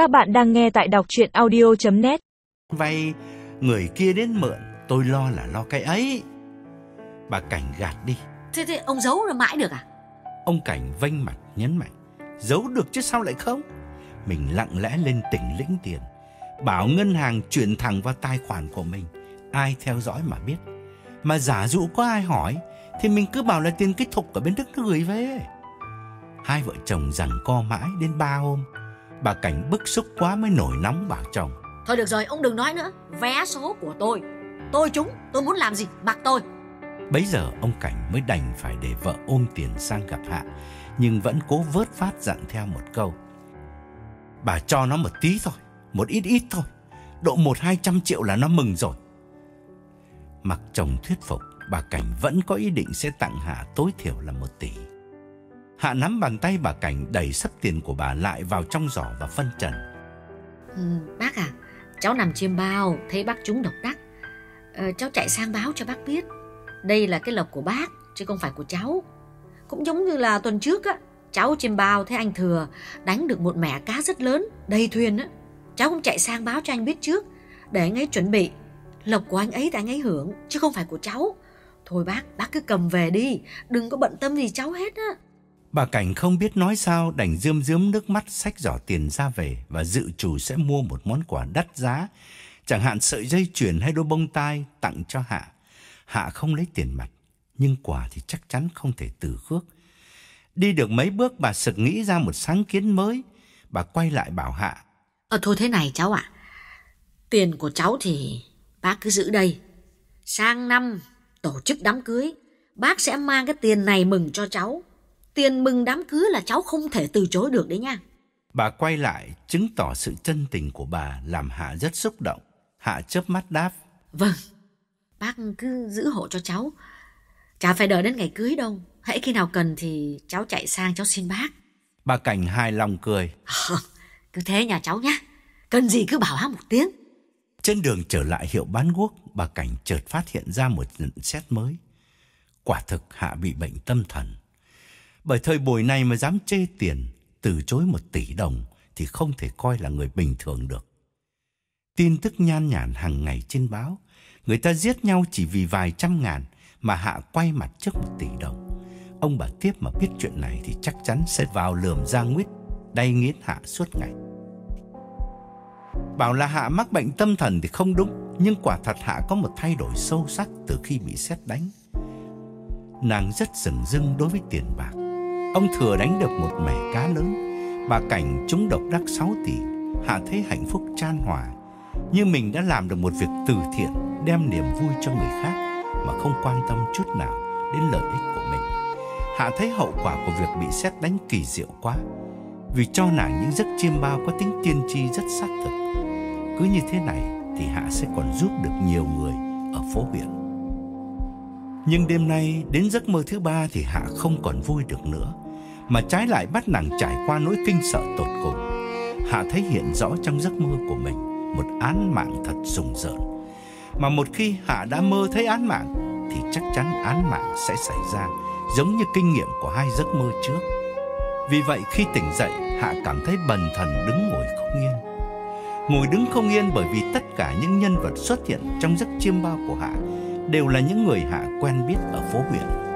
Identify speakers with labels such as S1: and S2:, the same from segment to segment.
S1: Các bạn đang nghe tại đọc chuyện audio.net
S2: Vay người kia đến mượn Tôi lo là lo cái ấy. Bà Cảnh gạt đi.
S3: Thế thế ông giấu là mãi được à?
S2: Ông Cảnh vênh mặt nhấn mạnh Giấu được chứ sao lại không? Mình lặng lẽ lên tỉnh lĩnh tiền Bảo ngân hàng chuyển thẳng vào tài khoản của mình. Ai theo dõi mà biết. Mà giả dụ có ai hỏi Thì mình cứ bảo là tiền kích thục ở bên Đức nó gửi về. Hai vợ chồng rằng co mãi đến ba hôm Bà Cảnh bức xúc quá mới nổi nóng bảo chồng
S3: Thôi được rồi, ông đừng nói nữa. Vé số của tôi. Tôi trúng, tôi muốn làm gì, mặc tôi.
S2: Bấy giờ ông Cảnh mới đành phải để vợ ôm tiền sang gặp Hạ Nhưng vẫn cố vớt phát dặn theo một câu Bà cho nó một tí thôi, một ít ít thôi Độ một hai trăm triệu là nó mừng rồi Mặc chồng thuyết phục Bà Cảnh vẫn có ý định sẽ tặng Hạ tối thiểu là một tỷ Hạ nắm bàn tay bà Cảnh đẩy sắp tiền của bà lại vào trong giỏ và phân trần
S3: Ừ, bác à, cháu nằm chiêm bao, thấy bác trúng độc đắc. Ờ, cháu chạy sang báo cho bác biết. Đây là cái lộc của bác, chứ không phải của cháu. Cũng giống như là tuần trước á, cháu chiêm bao thấy anh Thừa đánh được một mẻ cá rất lớn, đầy thuyền á. Cháu cũng chạy sang báo cho anh biết trước, để anh ấy chuẩn bị. Lộc của anh ấy thì anh ấy hưởng, chứ không phải của cháu. Thôi bác, bác cứ cầm về đi, đừng có bận tâm gì cháu hết á.
S2: Bà Cảnh không biết nói sao đành rơm rớm nước mắt xách giỏ tiền ra về và dự chủ sẽ mua một món quà đắt giá, chẳng hạn sợi dây chuyền hay đôi bông tai tặng cho Hạ. Hạ không lấy tiền mặt, nhưng quà thì chắc chắn không thể từ khước. Đi được mấy bước bà sực nghĩ ra một sáng kiến mới, bà quay lại bảo Hạ.
S3: Ờ thôi thế này cháu ạ. Tiền của cháu thì bác cứ giữ đây. Sang năm tổ chức đám cưới, bác sẽ mang cái tiền này mừng cho cháu. Tiền mừng đám cưới là cháu không thể từ chối được đấy nha.
S2: Bà quay lại chứng tỏ sự chân tình của bà làm Hạ rất xúc động. Hạ chớp mắt đáp.
S3: Vâng, bác cứ giữ hộ cho cháu. Chả phải đợi đến ngày cưới đâu. Hãy khi nào cần thì cháu chạy sang cháu xin bác.
S2: Bà Cảnh hài lòng cười.
S3: Cứ thế nhà cháu nhé. Cần gì cứ bảo bác một tiếng.
S2: Trên đường trở lại hiệu bán guốc, bà Cảnh chợt phát hiện ra một nhận xét mới. Quả thực Hạ bị bệnh tâm thần. Bởi thời buổi này mà dám chê tiền, từ chối một tỷ đồng thì không thể coi là người bình thường được. Tin tức nhan nhản hàng ngày trên báo, người ta giết nhau chỉ vì vài trăm ngàn mà Hạ quay mặt trước một tỷ đồng. Ông bà tiếp mà biết chuyện này thì chắc chắn sẽ vào lườm ra nguyết, đay nghiến Hạ suốt ngày. Bảo là Hạ mắc bệnh tâm thần thì không đúng, nhưng quả thật Hạ có một thay đổi sâu sắc từ khi bị xét đánh. Nàng rất sừng sững đối với tiền bạc. Ông thừa đánh được một mẻ cá lớn, bà Cảnh trúng độc đắc 6 tỷ, Hạ thấy hạnh phúc chan hòa, như mình đã làm được một việc từ thiện, đem niềm vui cho người khác mà không quan tâm chút nào đến lợi ích của mình. Hạ thấy hậu quả của việc bị xét đánh kỳ diệu quá, vì cho nàng những giấc chiêm bao có tính tiên tri rất xác thực. Cứ như thế này thì Hạ sẽ còn giúp được nhiều người ở phố huyện. Nhưng đêm nay đến giấc mơ thứ ba thì Hạ không còn vui được nữa, mà trái lại bắt nàng trải qua nỗi kinh sợ tột cùng. Hạ thấy hiện rõ trong giấc mơ của mình một án mạng thật rùng rợn. Mà một khi Hạ đã mơ thấy án mạng thì chắc chắn án mạng sẽ xảy ra giống như kinh nghiệm của hai giấc mơ trước. Vì vậy khi tỉnh dậy, Hạ cảm thấy bần thần đứng ngồi không yên. Ngồi đứng không yên bởi vì tất cả những nhân vật xuất hiện trong giấc chiêm bao của Hạ đều là những người Hạ quen biết ở phố huyện.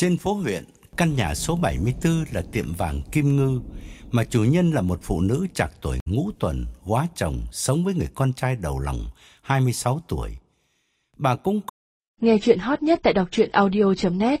S2: Trên phố huyện, Căn nhà số 74 là tiệm vàng Kim Ngư, mà chủ nhân là một phụ nữ trạc tuổi ngũ tuần, quá chồng, sống với người con trai đầu lòng, 26 tuổi. Bà cũng
S1: Nghe chuyện hot nhất tại đọc truyện audio.net